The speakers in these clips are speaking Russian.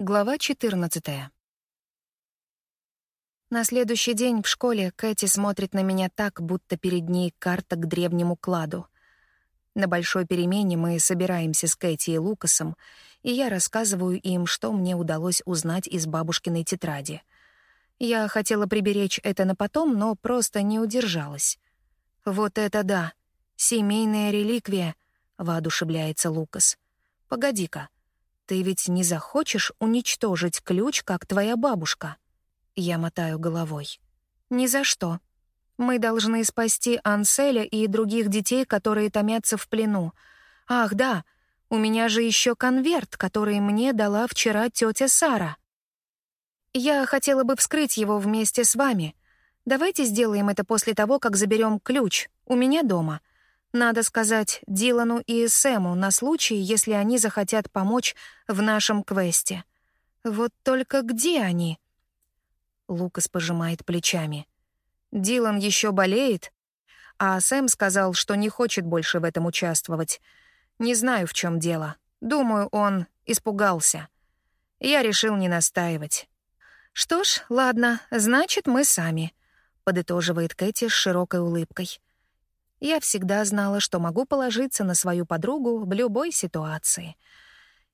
Глава 14. На следующий день в школе Кэти смотрит на меня так, будто перед ней карта к древнему кладу. На большой перемене мы собираемся с Кэти и Лукасом, и я рассказываю им, что мне удалось узнать из бабушкиной тетради. Я хотела приберечь это на потом, но просто не удержалась. «Вот это да! Семейная реликвия!» — воодушевляется Лукас. «Погоди-ка, ты ведь не захочешь уничтожить ключ, как твоя бабушка?» Я мотаю головой. «Ни за что. Мы должны спасти Анселя и других детей, которые томятся в плену. Ах, да, у меня же еще конверт, который мне дала вчера тетя Сара. Я хотела бы вскрыть его вместе с вами. Давайте сделаем это после того, как заберем ключ у меня дома. Надо сказать Дилану и Сэму на случай, если они захотят помочь в нашем квесте. Вот только где они? Лукас пожимает плечами. Дилан еще болеет, а Сэм сказал, что не хочет больше в этом участвовать. Не знаю, в чем дело. Думаю, он испугался. Я решил не настаивать. «Что ж, ладно, значит, мы сами», — подытоживает Кэти с широкой улыбкой. Я всегда знала, что могу положиться на свою подругу в любой ситуации.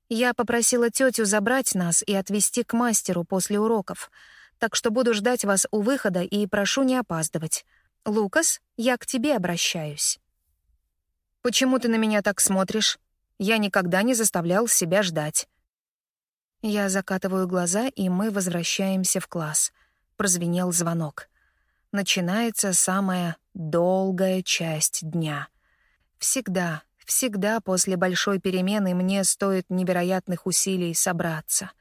Я попросила тетю забрать нас и отвезти к мастеру после уроков, так что буду ждать вас у выхода и прошу не опаздывать. Лукас, я к тебе обращаюсь. Почему ты на меня так смотришь? Я никогда не заставлял себя ждать. Я закатываю глаза, и мы возвращаемся в класс. Прозвенел звонок. Начинается самая долгая часть дня. Всегда, всегда после большой перемены мне стоит невероятных усилий собраться.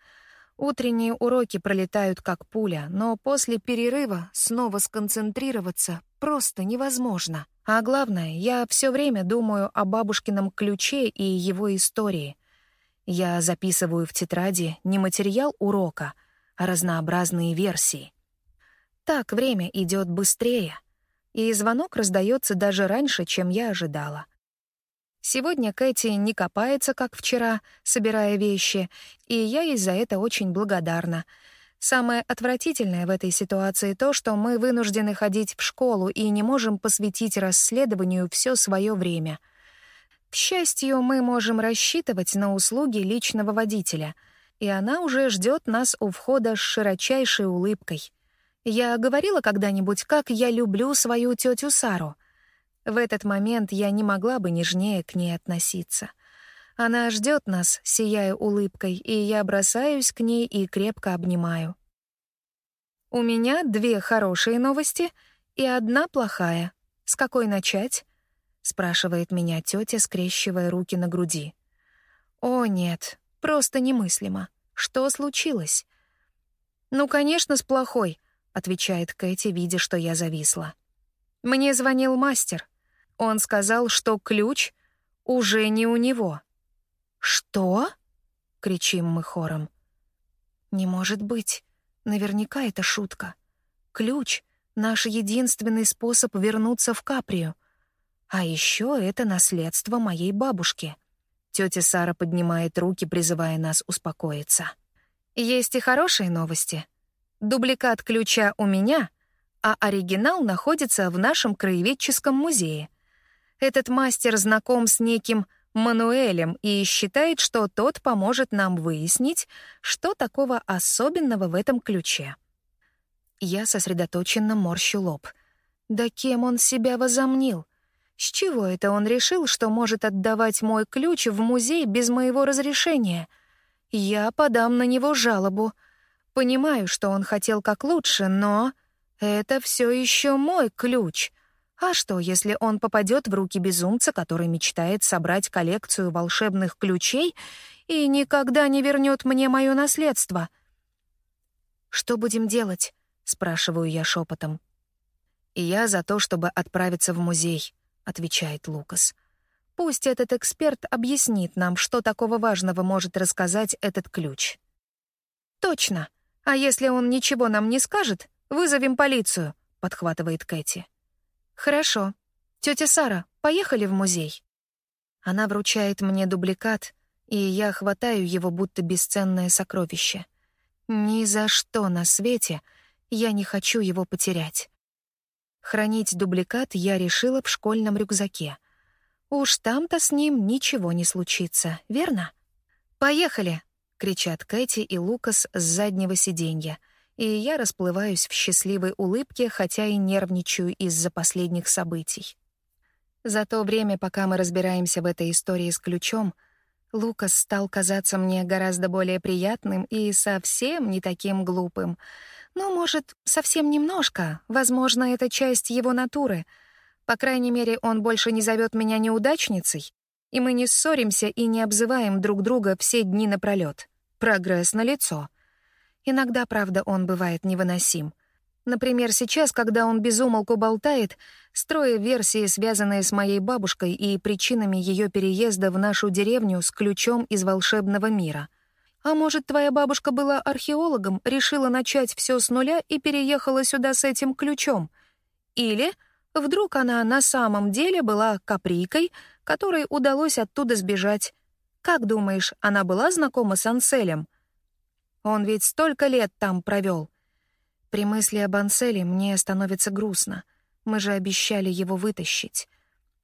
Утренние уроки пролетают как пуля, но после перерыва снова сконцентрироваться просто невозможно. А главное, я все время думаю о бабушкином ключе и его истории. Я записываю в тетради не материал урока, а разнообразные версии. Так время идет быстрее и звонок раздается даже раньше, чем я ожидала. Сегодня Кэти не копается, как вчера, собирая вещи, и я ей за это очень благодарна. Самое отвратительное в этой ситуации то, что мы вынуждены ходить в школу и не можем посвятить расследованию все свое время. К счастью, мы можем рассчитывать на услуги личного водителя, и она уже ждет нас у входа с широчайшей улыбкой — я говорила когда-нибудь, как я люблю свою тетю Сару. В этот момент я не могла бы нежнее к ней относиться. Она ждет нас, сияя улыбкой, и я бросаюсь к ней и крепко обнимаю. У меня две хорошие новости и одна плохая. С какой начать? спрашивает меня тетя, скрещивая руки на груди. О, нет, просто немыслимо. Что случилось? Ну, конечно, с плохой отвечает Кэти, видя, что я зависла. Мне звонил мастер. Он сказал, что ключ уже не у него. Что? кричим мы хором. Не может быть. Наверняка это шутка. Ключ наш единственный способ вернуться в Каприю. А еще это наследство моей бабушки. Тетя Сара поднимает руки, призывая нас успокоиться. Есть и хорошие новости. Дубликат ключа у меня, а оригинал находится в нашем краеведческом музее. Этот мастер знаком с неким Мануэлем и считает, что тот поможет нам выяснить, что такого особенного в этом ключе. Я сосредоточенно морщу лоб. Да кем он себя возомнил? С чего это он решил, что может отдавать мой ключ в музей без моего разрешения? Я подам на него жалобу — Понимаю, что он хотел как лучше, но это все еще мой ключ. А что, если он попадет в руки безумца, который мечтает собрать коллекцию волшебных ключей и никогда не вернет мне мое наследство? Что будем делать? спрашиваю я шепотом. Я за то, чтобы отправиться в музей, отвечает Лукас. Пусть этот эксперт объяснит нам, что такого важного может рассказать этот ключ. Точно. «А если он ничего нам не скажет, вызовем полицию», — подхватывает Кэти. «Хорошо. Тетя Сара, поехали в музей». Она вручает мне дубликат, и я хватаю его будто бесценное сокровище. Ни за что на свете я не хочу его потерять. Хранить дубликат я решила в школьном рюкзаке. Уж там-то с ним ничего не случится, верно? «Поехали!» — кричат Кэти и Лукас с заднего сиденья, и я расплываюсь в счастливой улыбке, хотя и нервничаю из-за последних событий. За то время, пока мы разбираемся в этой истории с ключом, Лукас стал казаться мне гораздо более приятным и совсем не таким глупым — ну, может, совсем немножко. Возможно, это часть его натуры. По крайней мере, он больше не зовет меня неудачницей, и мы не ссоримся и не обзываем друг друга все дни напролёт. Прогресс на лицо. Иногда, правда, он бывает невыносим. Например, сейчас, когда он безумолку болтает, строя версии, связанные с моей бабушкой и причинами ее переезда в нашу деревню с ключом из волшебного мира — а может, твоя бабушка была археологом, решила начать все с нуля и переехала сюда с этим ключом? Или вдруг она на самом деле была каприкой, которой удалось оттуда сбежать? Как думаешь, она была знакома с Анселем? Он ведь столько лет там провел. При мысли об Анселе мне становится грустно. Мы же обещали его вытащить.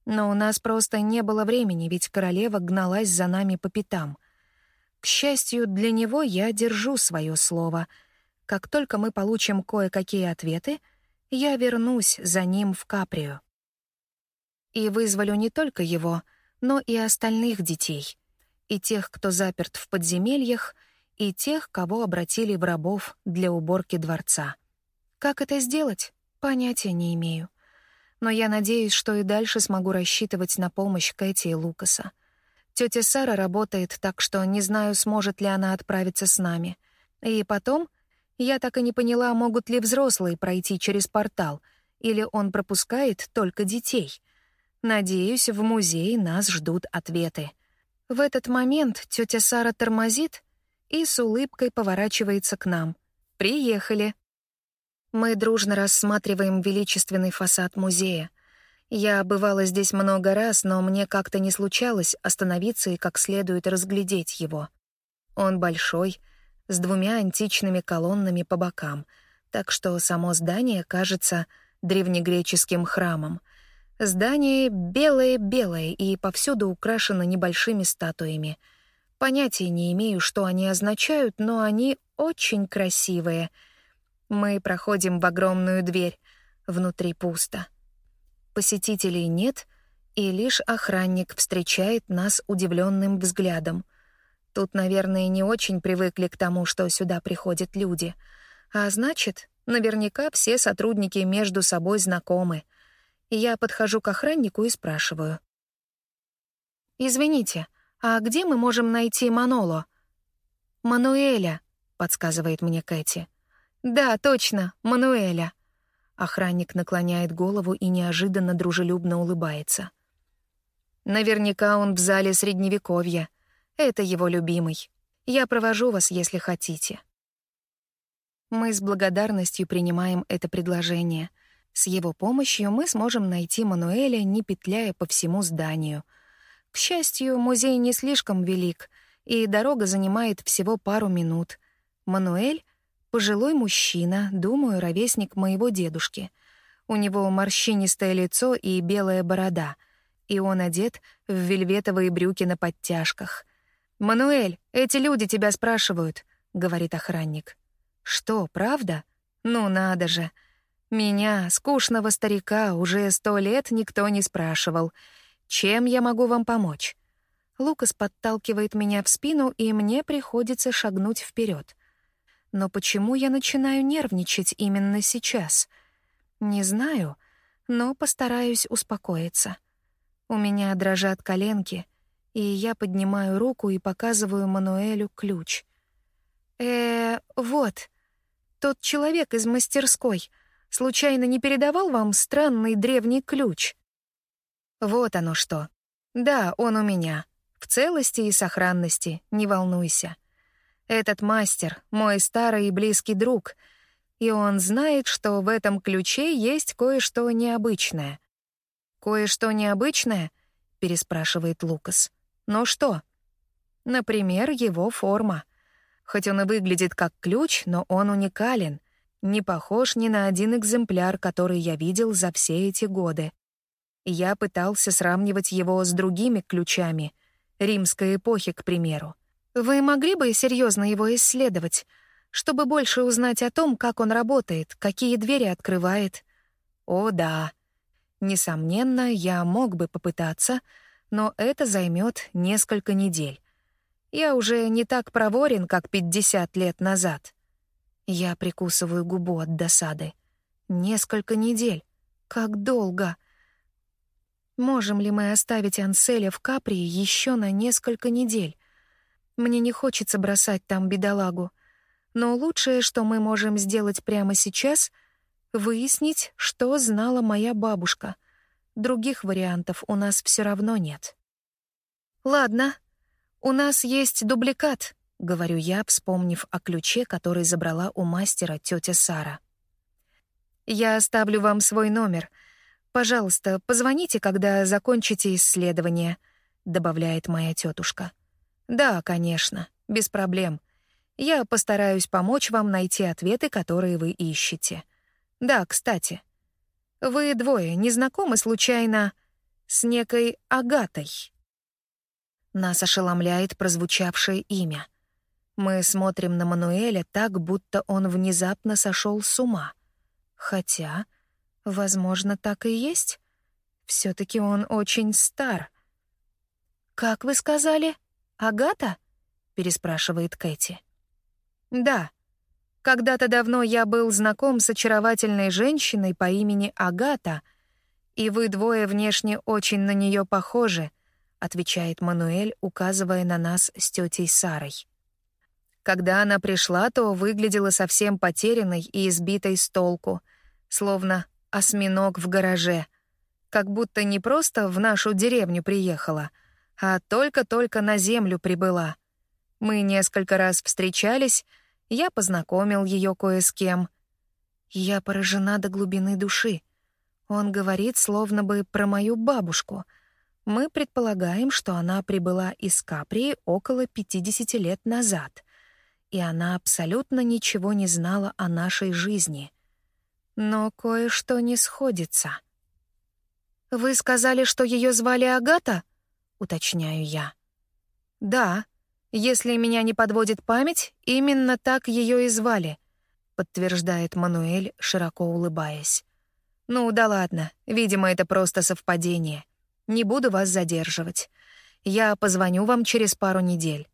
Но у нас просто не было времени, ведь королева гналась за нами по пятам — к счастью, для него я держу свое слово. Как только мы получим кое-какие ответы, я вернусь за ним в Каприю. И вызволю не только его, но и остальных детей. И тех, кто заперт в подземельях, и тех, кого обратили в рабов для уборки дворца. Как это сделать? Понятия не имею. Но я надеюсь, что и дальше смогу рассчитывать на помощь Кэти и Лукаса. Тетя Сара работает, так что не знаю, сможет ли она отправиться с нами. И потом, я так и не поняла, могут ли взрослые пройти через портал, или он пропускает только детей. Надеюсь, в музее нас ждут ответы. В этот момент тетя Сара тормозит и с улыбкой поворачивается к нам. «Приехали». Мы дружно рассматриваем величественный фасад музея — я бывала здесь много раз, но мне как-то не случалось остановиться и как следует разглядеть его. Он большой, с двумя античными колоннами по бокам, так что само здание кажется древнегреческим храмом. Здание белое-белое и повсюду украшено небольшими статуями. Понятия не имею, что они означают, но они очень красивые. Мы проходим в огромную дверь. Внутри пусто посетителей нет, и лишь охранник встречает нас удивленным взглядом. Тут, наверное, не очень привыкли к тому, что сюда приходят люди. А значит, наверняка все сотрудники между собой знакомы. Я подхожу к охраннику и спрашиваю. «Извините, а где мы можем найти Маноло?» «Мануэля», — подсказывает мне Кэти. «Да, точно, Мануэля». Охранник наклоняет голову и неожиданно дружелюбно улыбается. Наверняка он в зале Средневековья. Это его любимый. Я провожу вас, если хотите. Мы с благодарностью принимаем это предложение. С его помощью мы сможем найти Мануэля, не петляя по всему зданию. К счастью, музей не слишком велик, и дорога занимает всего пару минут. Мануэль Пожилой мужчина, думаю, ровесник моего дедушки. У него морщинистое лицо и белая борода, и он одет в вельветовые брюки на подтяжках. «Мануэль, эти люди тебя спрашивают», — говорит охранник. «Что, правда? Ну надо же. Меня, скучного старика, уже сто лет никто не спрашивал. Чем я могу вам помочь?» Лукас подталкивает меня в спину, и мне приходится шагнуть вперед. Но почему я начинаю нервничать именно сейчас? Не знаю, но постараюсь успокоиться. У меня дрожат коленки, и я поднимаю руку и показываю Мануэлю ключ. э вот, тот человек из мастерской случайно не передавал вам странный древний ключ? Вот оно что. Да, он у меня. В целости и сохранности, не волнуйся. Этот мастер — мой старый и близкий друг, и он знает, что в этом ключе есть кое-что необычное. «Кое-что необычное?» — переспрашивает Лукас. «Ну что?» Например, его форма. Хоть он и выглядит как ключ, но он уникален, не похож ни на один экземпляр, который я видел за все эти годы. Я пытался сравнивать его с другими ключами, римской эпохи, к примеру. Вы могли бы серьезно его исследовать, чтобы больше узнать о том, как он работает, какие двери открывает? О, да. Несомненно, я мог бы попытаться, но это займет несколько недель. Я уже не так проворен, как 50 лет назад. Я прикусываю губу от досады. Несколько недель. Как долго? Можем ли мы оставить Анселя в Капри еще на несколько недель? Мне не хочется бросать там бедолагу. Но лучшее, что мы можем сделать прямо сейчас — выяснить, что знала моя бабушка. Других вариантов у нас все равно нет. «Ладно, у нас есть дубликат», — говорю я, вспомнив о ключе, который забрала у мастера тетя Сара. «Я оставлю вам свой номер. Пожалуйста, позвоните, когда закончите исследование», — добавляет моя тетушка. «Да, конечно, без проблем. Я постараюсь помочь вам найти ответы, которые вы ищете. Да, кстати, вы двое не знакомы случайно с некой Агатой?» Нас ошеломляет прозвучавшее имя. Мы смотрим на Мануэля так, будто он внезапно сошел с ума. Хотя, возможно, так и есть. все таки он очень стар. «Как вы сказали? Агата?» — переспрашивает Кэти. «Да. Когда-то давно я был знаком с очаровательной женщиной по имени Агата, и вы двое внешне очень на нее похожи», — отвечает Мануэль, указывая на нас с тетей Сарой. Когда она пришла, то выглядела совсем потерянной и избитой с толку, словно осьминог в гараже, как будто не просто в нашу деревню приехала, а только-только на землю прибыла. Мы несколько раз встречались, я познакомил ее кое с кем. Я поражена до глубины души. Он говорит словно бы про мою бабушку. Мы предполагаем, что она прибыла из Каприи около 50 лет назад, и она абсолютно ничего не знала о нашей жизни. Но кое-что не сходится. «Вы сказали, что ее звали Агата?» — уточняю я. «Да», если меня не подводит память, именно так ее и звали, подтверждает Мануэль, широко улыбаясь. Ну да ладно, видимо, это просто совпадение. Не буду вас задерживать. Я позвоню вам через пару недель.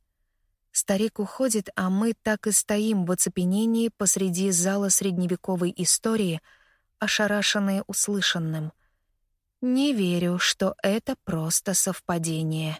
Старик уходит, а мы так и стоим в оцепенении посреди зала средневековой истории, ошарашенные услышанным. Не верю, что это просто совпадение.